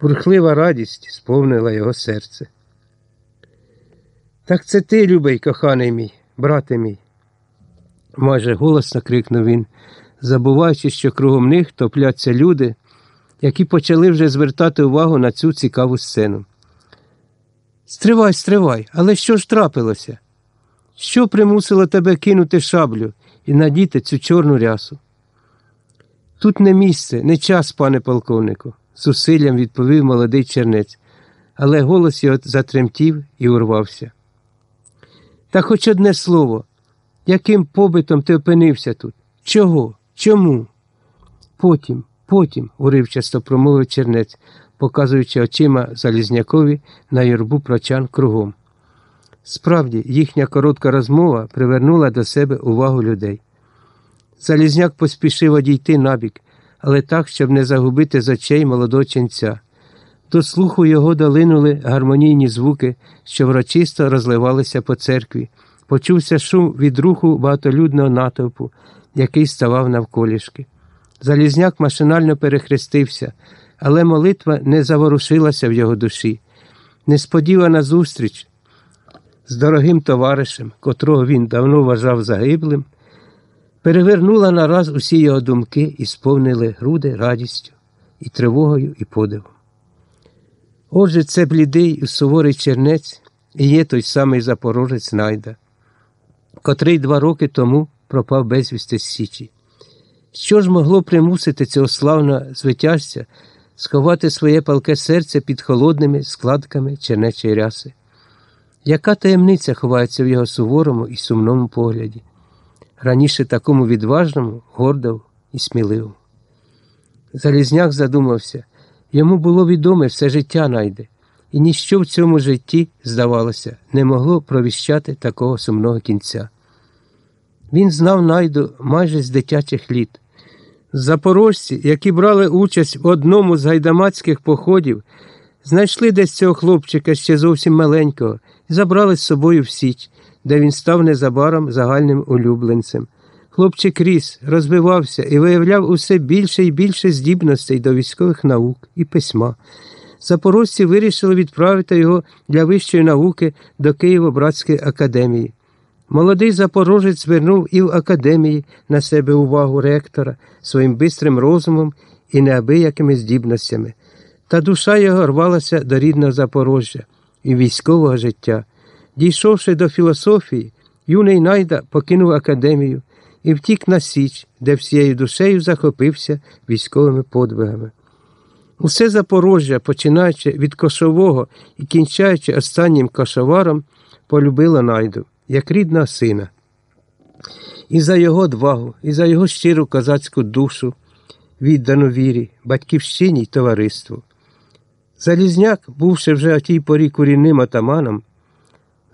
Бурхлива радість сповнила його серце. Так це ти, любий, коханий мій, брате мій, майже голосно крикнув він, забуваючи, що кругом них топляться люди, які почали вже звертати увагу на цю цікаву сцену. Стривай, стривай, але що ж трапилося? Що примусило тебе кинути шаблю і надіти цю чорну рясу? Тут не місце, не час, пане полковнику, з усиллям відповів молодий чернець, але голос його затремтів і урвався. Та хоч одне слово, яким побитом ти опинився тут? Чого? Чому? Потім, потім, уривчасто промовив чернець, показуючи очима Залізнякові на юрбу прочан кругом. Справді, їхня коротка розмова привернула до себе увагу людей. Залізняк поспішив одійти набік, але так, щоб не загубити з очей молодого ченця. До слуху його долинули гармонійні звуки, що врочисто розливалися по церкві. Почувся шум від руху багатолюдного натовпу, який ставав навколішки. Залізняк машинально перехрестився, але молитва не заворушилася в його душі. Несподівана зустріч з дорогим товаришем, котрого він давно вважав загиблим, перевернула нараз усі його думки і сповнили груди радістю, і тривогою, і подивом. Отже, це блідий і суворий чернець і є той самий запорожець Найда, котрий два роки тому пропав безвісти з Січі. Що ж могло примусити цього славного звитяжця сховати своє палке серце під холодними складками чернечої ряси? Яка таємниця ховається в його суворому і сумному погляді, раніше такому відважному, гордому і сміливому? Залізняк задумався. Йому було відоме все життя найде, і ніщо в цьому житті, здавалося, не могло провіщати такого сумного кінця. Він знав найду майже з дитячих літ. Запорожці, які брали участь в одному з гайдамацьких походів, знайшли десь цього хлопчика ще зовсім маленького і забрали з собою в Січ, де він став незабаром загальним улюбленцем. Хлопчик ріс, розвивався і виявляв усе більше і більше здібностей до військових наук і письма. Запорожці вирішили відправити його для вищої науки до Києво-Братської академії. Молодий запорожець звернув і в академії на себе увагу ректора своїм бистрим розумом і неабиякими здібностями. Та душа його рвалася до рідного Запорожжя і військового життя. Дійшовши до філософії, юний найда покинув академію і втік на Січ, де всією душею захопився військовими подвигами. Усе Запорожжя, починаючи від кошового і кінчаючи останнім кошоваром, полюбило найду, як рідного сина. І за його одвагу, і за його щиру козацьку душу, віддану вірі, батьківщині й товариству. Залізняк, бувши вже о тій порі курінним атаманом,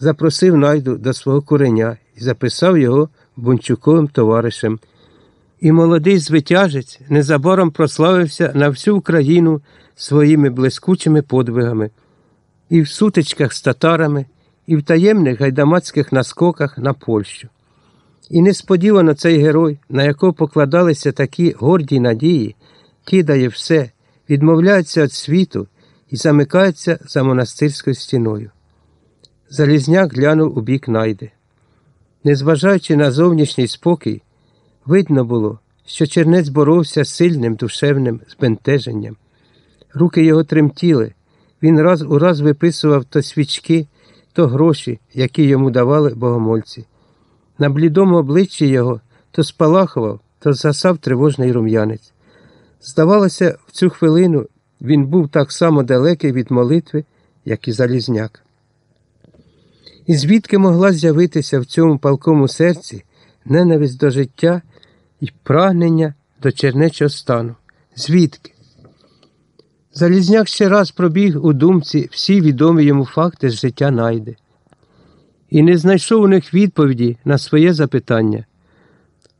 запросив найду до свого куреня і записав його бунчуковим товаришем. І молодий звитяжець незабаром прославився на всю Україну своїми блискучими подвигами, і в сутичках з татарами, і в таємних гайдамацьких наскоках на Польщу. І несподівано цей герой, на якого покладалися такі горді надії, кидає все, відмовляється від світу і замикається за монастирською стіною. Залізняк глянув у бік найди. Незважаючи на зовнішній спокій, видно було, що чернець боровся з сильним душевним збентеженням. Руки його тремтіли, він раз у раз виписував то свічки, то гроші, які йому давали богомольці. На блідому обличчі його то спалахував, то засав тривожний рум'янець. Здавалося, в цю хвилину він був так само далекий від молитви, як і Залізняк. І звідки могла з'явитися в цьому палкому серці ненависть до життя і прагнення до чернечого стану? Звідки? Залізняк ще раз пробіг у думці всі відомі йому факти з життя найди і не знайшов у них відповіді на своє запитання.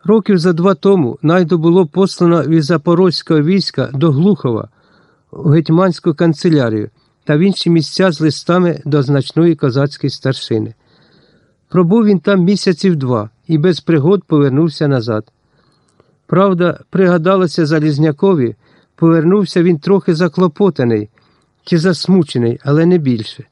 Років за два тому найду було послано від запорозького війська до Глухова у гетьманську канцелярію та в інші місця з листами до значної козацької старшини. Пробув він там місяців два і без пригод повернувся назад. Правда, пригадалося Залізнякові, повернувся він трохи заклопотаний, чи засмучений, але не більше.